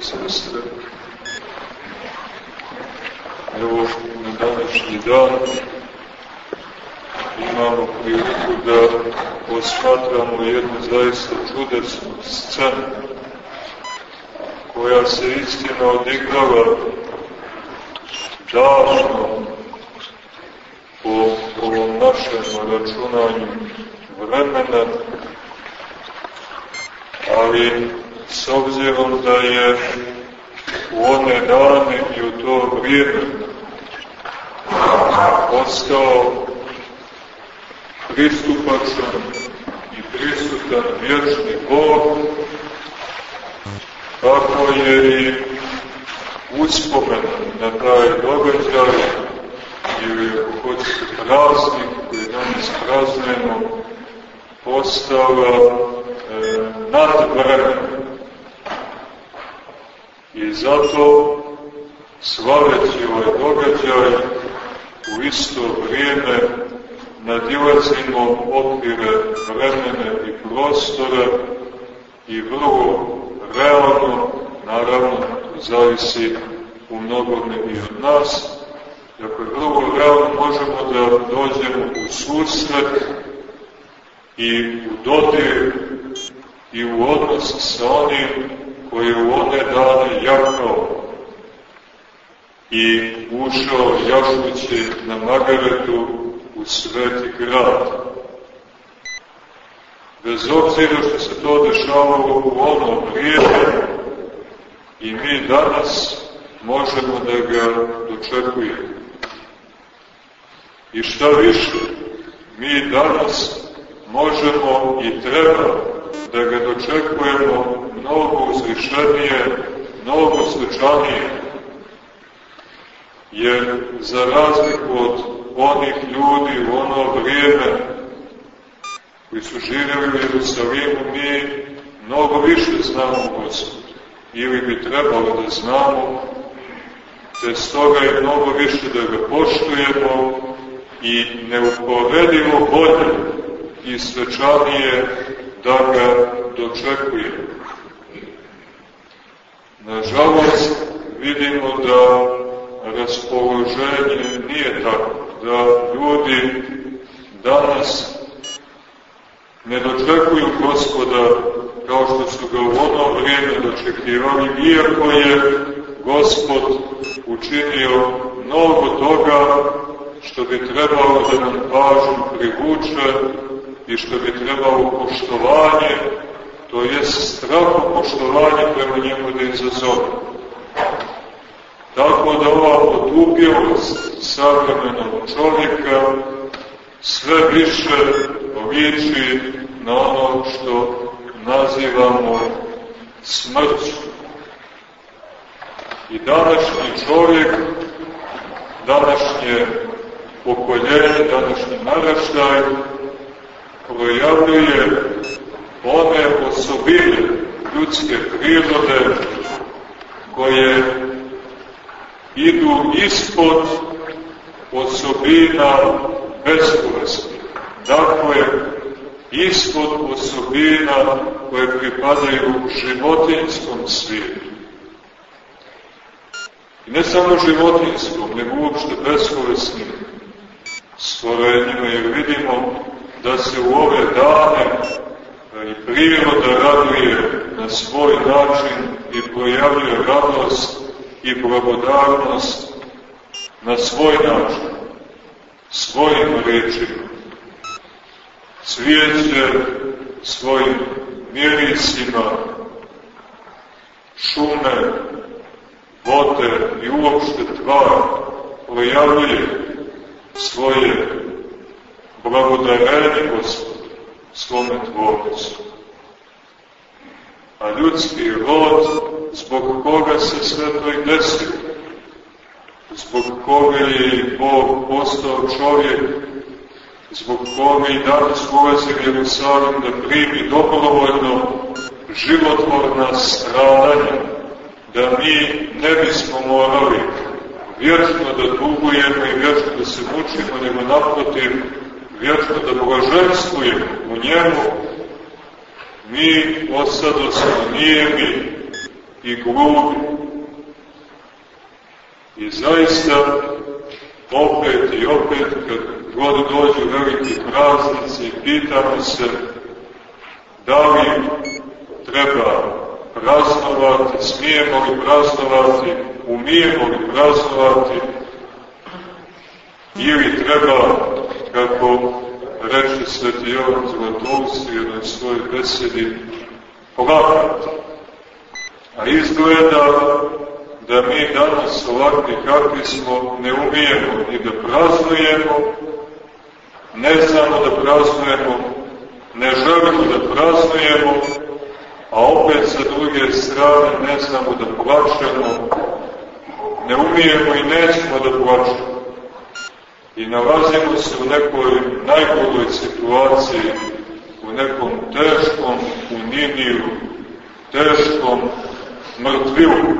sestre. Evo, na današnji dan imamo priliku da posmatramo jednu zaista čudesnu scenu koja se istina odigrava davno po ovom našem računanju vremena, ali s obzirom da je u one dane i u to vrijeme ostao pristupačan i prisutan vječni Bog, kako je i uspomen na taj događaj ili ako hoćete praznik koji danas praznujemo postala e, vremenom I zato, slaveći ovaj događaj, u isto vrijeme nadilazimo okvire vremene i prostora i vrlo realno, naravno, zavisi u mnogome i od nas, dakle, vrlo realno možemo da dođemo u susret i u dodir i u odnos sa onim koji u one dane jakao i ušao jašući na Margaretu u sveti grad. Bez obzira što se to dešavalo u ono vrijeme i mi danas možemo da ga dočekujemo. I šta više, mi danas možemo i treba da ga dočekujemo mnogo uzvišenije, mnogo svečanije, jer za razliku od onih ljudi u ono vrijeme koji su živjeli u Jerusalimu, mi mnogo više znamo Gospod, ili bi trebalo da znamo, te stoga je mnogo više da ga poštujemo i neuporedivo bolje i svečanije da ga dočekujemo. Nažalost, vidimo da raspoloženje nije tako, da ljudi danas ne dočekuju gospoda kao što su ga u ono vrijeme dočekivali, iako je gospod učinio mnogo toga što bi trebalo da nam pažnju privuče i što bi trebalo poštovanje to je strahno poštovanje prema njemu da izazove. Tako da ova otupjelost savremenog čovjeka sve više liči na ono što nazivamo smrću. I današnji čovjek, današnje pokoljenje, današnji naraštaj projavljuje one osobine ljudske prirode koje idu ispod osobina bespovesti. Dakle, ispod osobina koje pripadaju životinskom svijetu. I ne samo životinskom, nego uopšte bespovestnim stvorenjima, jer vidimo da se u ove dane i priroda raduje na svoj način i projavljuje radost i blagodarnost na svoj način, svojim rečima. Cvijeće svojim mirisima, šume, vode i uopšte tvar projavljuje svoje blagodarenje Gospoda svome tvorcu. A ljudski rod, zbog koga se sve to i desilo, zbog koga je Bog postao čovjek, zbog koga i danas ulazi Jerusalim da primi dobrovoljno životvorna stradanja, da mi ne bismo morali vječno da dugujemo i vječno da se mučimo, nego naprotiv vječno da blaženstvujemo u njemu, mi osado smo nijemi i glubi. I zaista, opet i opet, kad god dođu veliki praznici, pitamo se da li treba praznovati, smijemo li praznovati, umijemo li praznovati, ili treba, kako reče sveti Jovan Zlatovski jednoj svojoj besedi, plakati. A izgleda da mi danas ovakvi kakvi smo ne umijemo ni da praznujemo, ne znamo da praznujemo, ne želimo da praznujemo, a opet sa druge strane ne znamo da plačemo, ne umijemo i nećemo da plačemo. I nalazimo se u nekoj najboljoj situaciji, u nekom teškom uniniju, teškom mrtvilu.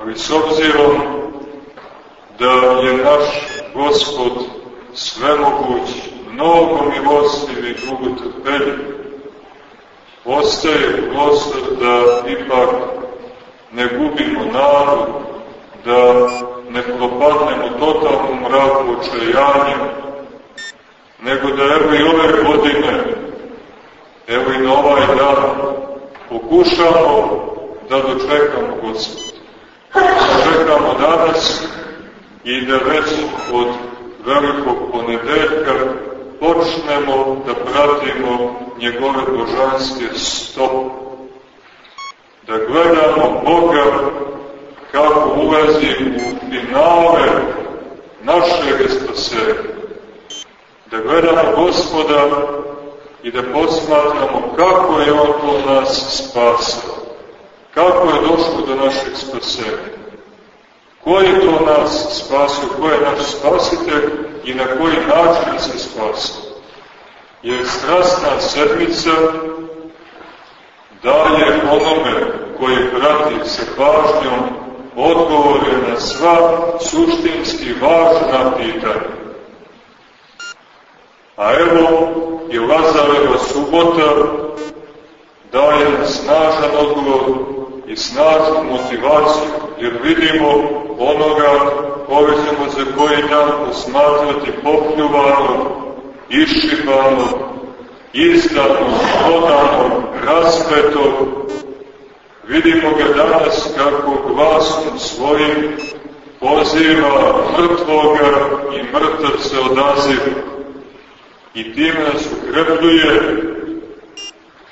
Ali s obzirom da je naš Gospod svemoguć, mnogo milostiv i drugo trpeljiv, ostaje prostor da ipak ne gubimo nadu, da ne propadnemo totalnom mraku očajanja, nego da evo i ove godine, evo i na ovaj dan, pokušamo da dočekamo Gospod. Da čekamo danas i da već od velikog ponedeljka počnemo da pratimo njegove božanske stope. Da gledamo Boga kako ulazi u finale našeg spasenja. Da gledamo Gospoda i da posmatramo kako je On to nas spasao. Kako je došlo do našeg spasenja. Ko je to nas spasio, ko je naš spasitelj i na koji način se spasio. Jer strastna sedmica daje onome koji prati se pažnjom odgovore na sva suštinski važna pitanja. A evo i Lazareva subota daje snažan odgovor i snažnu motivaciju, jer vidimo onoga koga ćemo za koji dan posmatrati popljuvano, išibano, izdano, prodano, raspetog, Vidimo ga danas kako glasom svojim poziva mrtvoga i mrtav se odaziva. I time nas ukrepljuje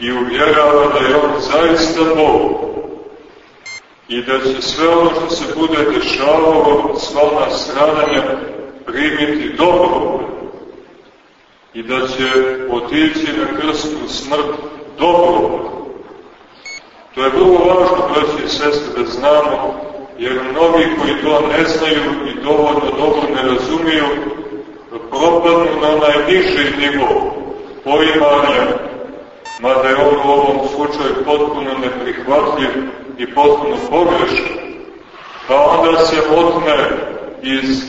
i uvjerava da je on zaista Bog i da će sve ono što se bude dešavalo, sva ona stradanja, primiti dobro i da će otići na krstu smrt dobro To je vrlo važno, braći i sestre, da znamo, jer mnogi koji to ne znaju i dovoljno dobro ne razumiju, propadnu na onaj niži nivo poimanja, mada je on u ovom slučaju potpuno neprihvatljiv i potpuno pogrešan, pa onda se otme iz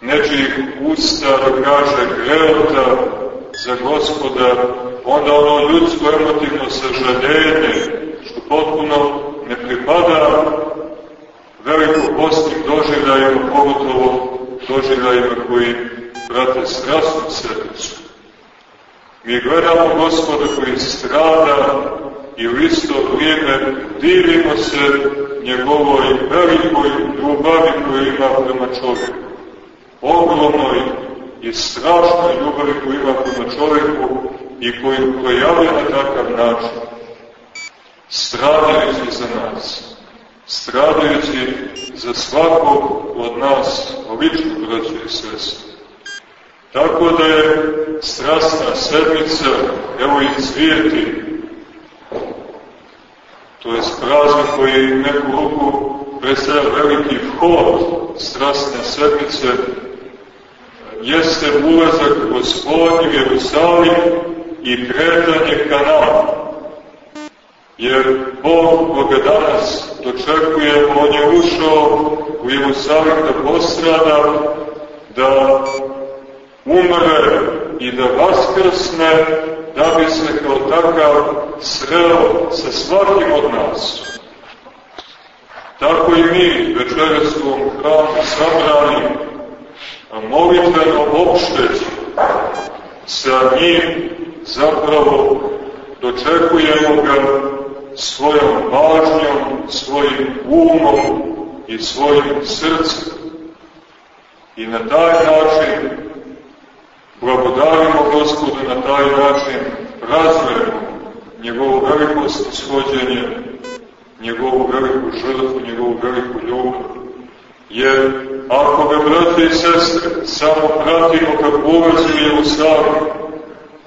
nečijih usta, da kaže, greota za gospoda, onda ono ljudsko emotivno sažaljenje, potpuno ne pripada veliko postih doživljajima, pogotovo doživljajima koji prate strastnu sredicu. Mi gledamo gospoda koji strada i u isto vrijeme divimo se njegovoj velikoj ljubavi koju ima prema čovjeku. Ogromnoj i strašnoj ljubavi koju ima prema čovjeku i koju projavlja na takav način stradajući za nas, stradajući za svakog od nas, lično, braće i sestre. Tako da je strastna sedmica, evo i cvijeti, to je praznik koji neku ruku predstavlja veliki vhod strastne sedmice, jeste ulazak gospodin Jerusalim i kretanje ka nama Jer Bog koga danas dočekujemo, On je ušao u Jerusalim da postrada, da umre i da vaskrsne, da bi se kao takav sreo sa svakim od nas. Tako i mi večeras u ovom hramu sabrani, molitveno opšteći, sa njim zapravo dočekujemo ga svojom važnjom, svojim umom i svojim srcem. I na taj način blagodarimo Gospodu, na taj način razvojemo njegovo veliko svođenje, njegovu veliku žrtvu, njegovu veliku ljubav. Jer ako ga, brate i sestre, samo pratimo kako ulazi u Jerusalim,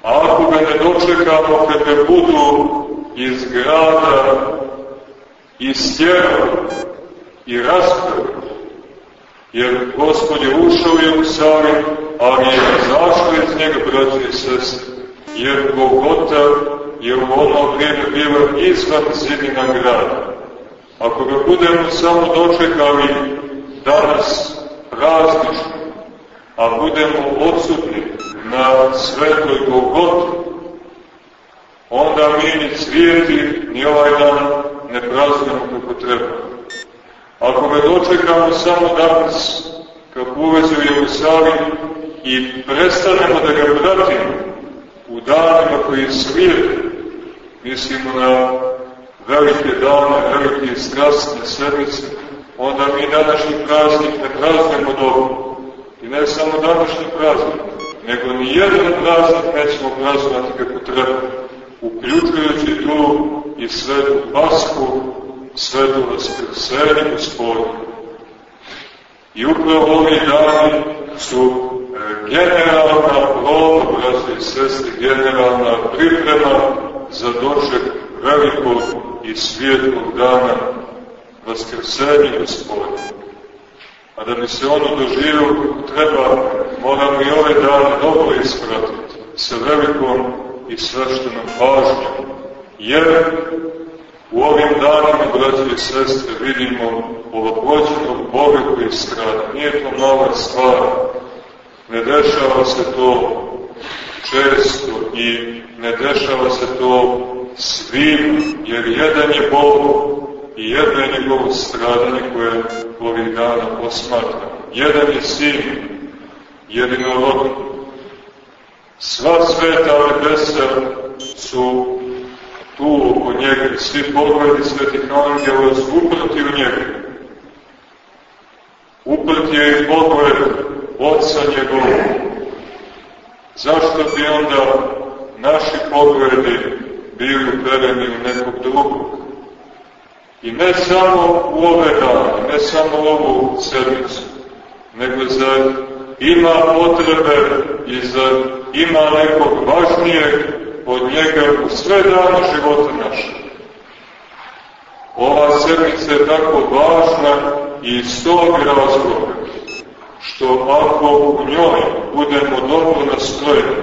ako ga ne dočekamo kad ga budu iz grada istjerali i raspravili, jer Gospod je ušao u Jerusalim, ali je izašao iz njega, braće i sestre, jer Golgota je u ono vrijeme bila izvan zidina grada. Ako ga budemo samo dočekali danas praznično, a budemo odsutni na svetoj Golgoti, onda mi ni cvijeti, ni ovaj dan ne praznemo kako treba. Ako ga dočekamo samo danas, kako uveze u Jerusalim, i prestanemo da ga pratimo u danima koji slijede, mislimo na velike dane, velike strastne sedmice, onda mi današnji praznik ne praznemo dobro. I ne samo današnji praznik, nego ni jedan praznik nećemo praznovati kako treba, uključujući tu i svetu pasku, svetu vaskrsenje gospodine. I upravo ovi dani su e, generalna proba, braće i sestri, generalna priprema za doček velikog i svijetlog dana vaskrsenja gospodine. A da bi se ono doživio treba, moramo i ove dane dobro ispratiti, sa velikom i sveštenom pažnjom. Jer u ovim danima, braći i sestre, vidimo ovoploćenog Boga koji strada. Nije to mala stvar. Ne dešava se to često i ne dešava se to svim, jer jedan je Bog i jedno je njegovo stradanje koje ovih dana posmatra. Jedan je sin, jedinorodni. Sva sveta nebesa su tu oko njega i svi pogledi svetih angela su uprti u njega. Uprt je i pogled Otca njegovog. Zašto bi onda naši pogledi bili upereni u nekog drugog? I ne samo u ove dane, ne samo u ovu sedmicu, nego za ima potrebe i za ima nekog važnijeg od njega u sve dane života naše. Ova sedmica je tako važna i iz tog razloga, što ako u njoj budemo dobro nastrojeni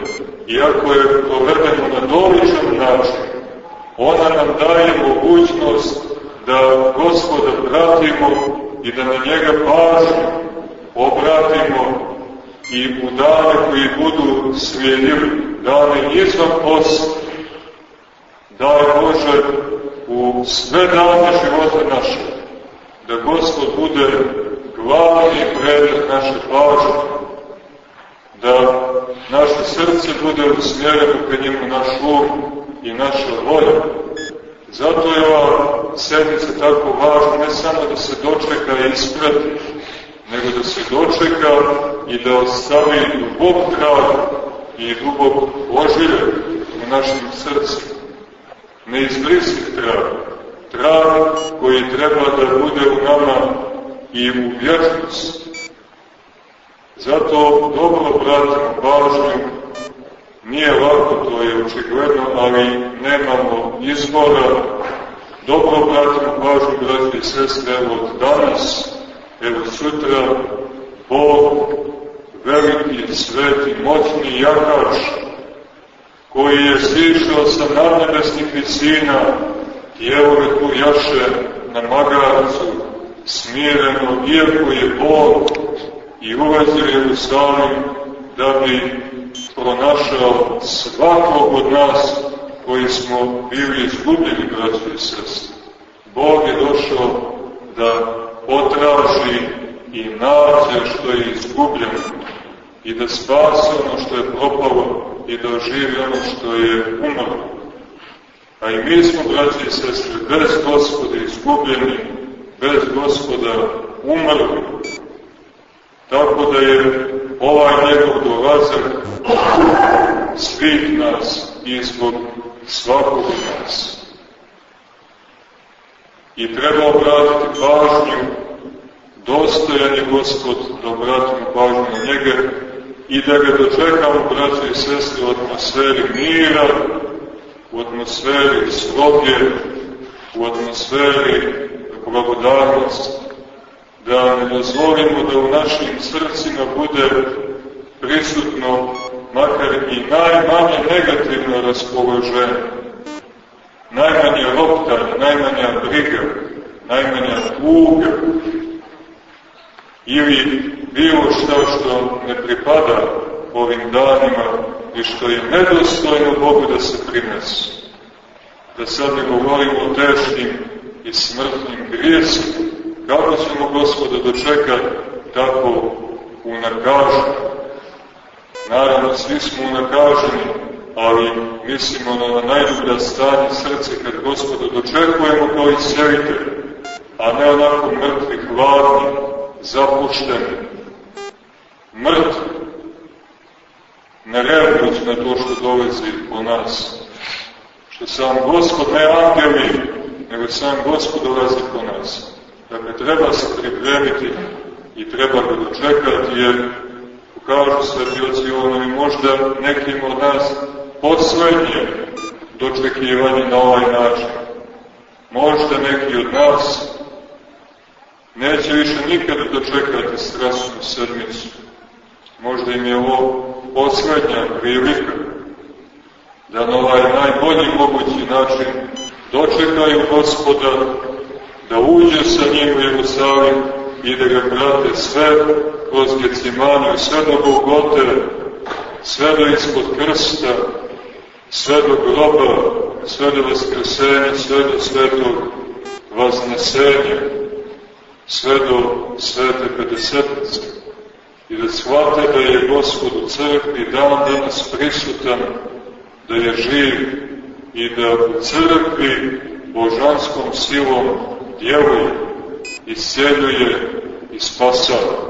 i ako je provedemo na doličan način, ona nam daje mogućnost da gospoda pratimo i da na njega pažnju obratimo i u dane koji budu slijedili, dane izvan posta, daj Bože u sve dane života naše, da Gospod bude glavni predmet naše pažnje, da naše srce bude usmjereno ka njemu naš um i naša volja. Zato je ova sedmica tako važna, ne samo da se dočeka i isprati, nego da se dočeka i da ostavi dubok trag i dubok ožilje u našim srcima. Neizbrisiv trag, trag koji treba da bude u nama i u vječnost. Zato dobro pratimo pažnju, nije lako, to je očigledno, ali nemamo izbora. Dobro pratimo pažnju, braći i sestre, od danas, Evo sutra Bog, veliki, sveti, moćni jakač, koji je sišao sa nadnebesnih visina evo me tu jaše na magarcu, smireno, iako je Bog i ulazi u Jerusalim da bi pronašao svakog od nas koji smo bili izgubljeni, braći i sestri. Bog je došao da potraži i nađe što je izgubljeno i da spase ono što je propalo i da oživi ono što je umrlo. A i mi smo, braći i sestre, bez gospoda izgubljeni, bez gospoda umrli. Tako da je ovaj njegov dolazak svih nas i zbog svakog nas. I treba obratiti pažnju, dostojan je gospod da obratimo pažnju njega i da ga dočekamo, braći i sestri, u atmosferi mira, u atmosferi sloge, u atmosferi blagodarnosti, da ne dozvolimo da u našim srcima bude prisutno makar i najmanje negativno raspoloženje, najmanje roptanje, najmanja briga, najmanja tuga, ili bilo šta što ne pripada ovim danima i što je nedostojno Bogu da se prinese. Da sad ne govorimo o teškim i smrtnim grijesima, kako ćemo gospoda dočekati tako unakaženi. Naravno, svi smo unakaženi, ali mislimo na najdublja stanje srce kad gospoda dočekujemo kao iscelitelj, a ne onako mrtvi, hladni, zapušteni, mrtvi, ne reagujući na to što dolazi po nas. Što sam Gospod, ne angeli, nego sam Gospod dolazi po nas. Dakle, treba se pripremiti i treba ga dočekati, jer pokažu sveti oci ono i možda nekim od nas poslednje dočekivanje na ovaj način. Možda neki od nas neće više nikada dočekati strasnu sedmicu. Možda im je ovo poslednja prilika da na ovaj najbolji mogući način dočekaju gospoda, da uđe sa njim u Jerusalim i da ga prate sve kroz Gecimaniju, sve do Bogote, sve do ispod krsta, sve do groba, sve do vaskrsenja, sve do svetog vaznesenja, sve do svete pedesetnice i da shvate da je Gospod u crkvi dan danas prisutan, da je živ i da u crkvi božanskom silom djeluje, isceljuje i spasava.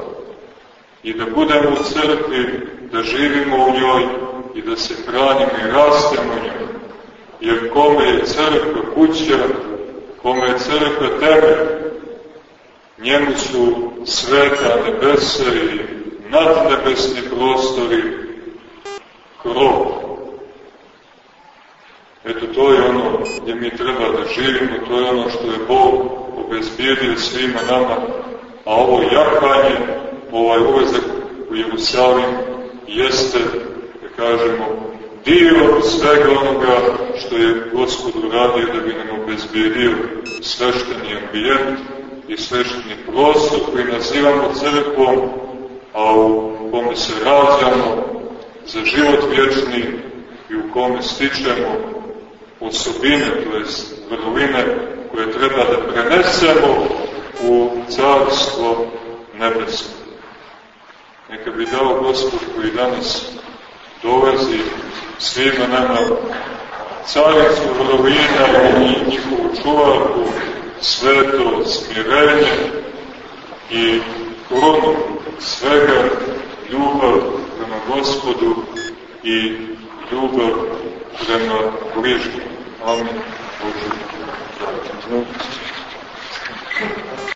I da budemo u crkvi, da živimo u njoj i da se hranimo i rastemo u njoj. Jer kome je crkva kuća, kome je crkva temelj, njemu su sveta nebesa i nadnebesni prostori krov. Eto, to je ono gdje mi treba da živimo, to je ono što je Bog obezbijedio svima nama, a ovo jahanje, ovaj ulazak u Jerusalim jeste, kažemo, dio svega onoga što je Gospod uradio da bi nam obezbijedio svešteni ambijent i svešteni prostor koji nazivamo crkvom, a u kome se rađamo za život vječni i u kome stičemo osobine, to je vrline koje treba da prenesemo u carstvo nebesko. Neka bi dao Gospod koji danas dolazi svima nama caricu vrlina i njihovu čuvarku, sveto smirenje i kronu svega ljubav prema Gospodu i ljubav prema bližnjim. Amin. Bože.